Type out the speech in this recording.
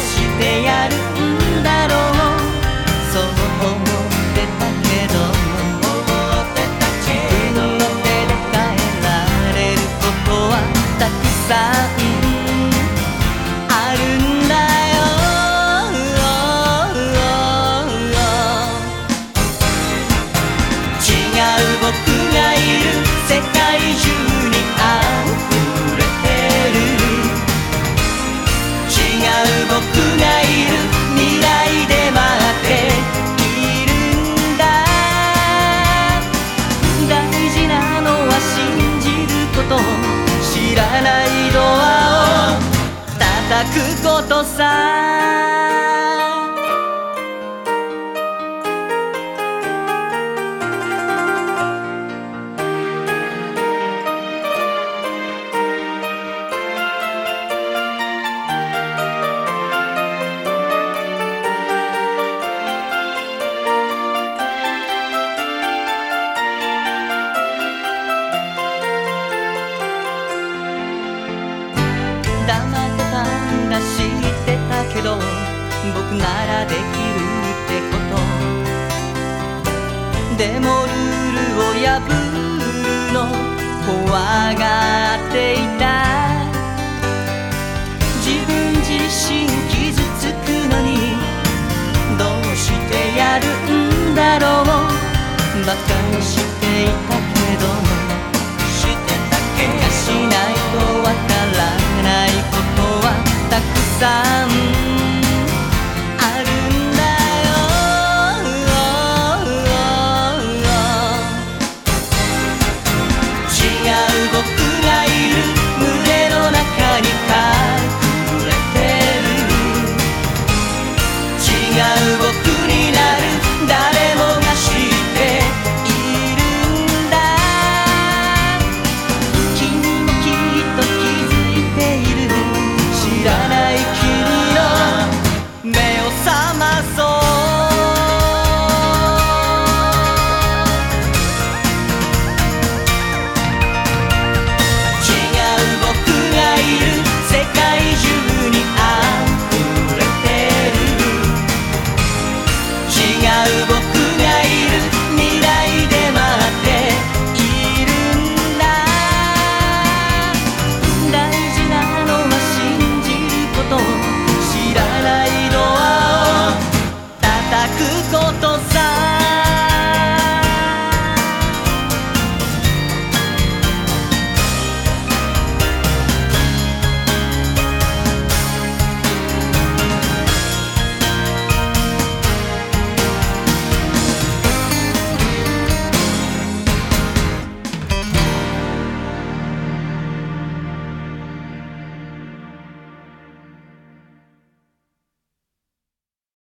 してやるがいる未来で待っているんだ。大事なのは信じること。知らないドアを叩くことさ。ってたんだ知ってたけど僕ならできるってこと。でもルールを破るの怖がっていた。自分自身傷つくのにどうしてやるんだろう。馬鹿にしてくことさ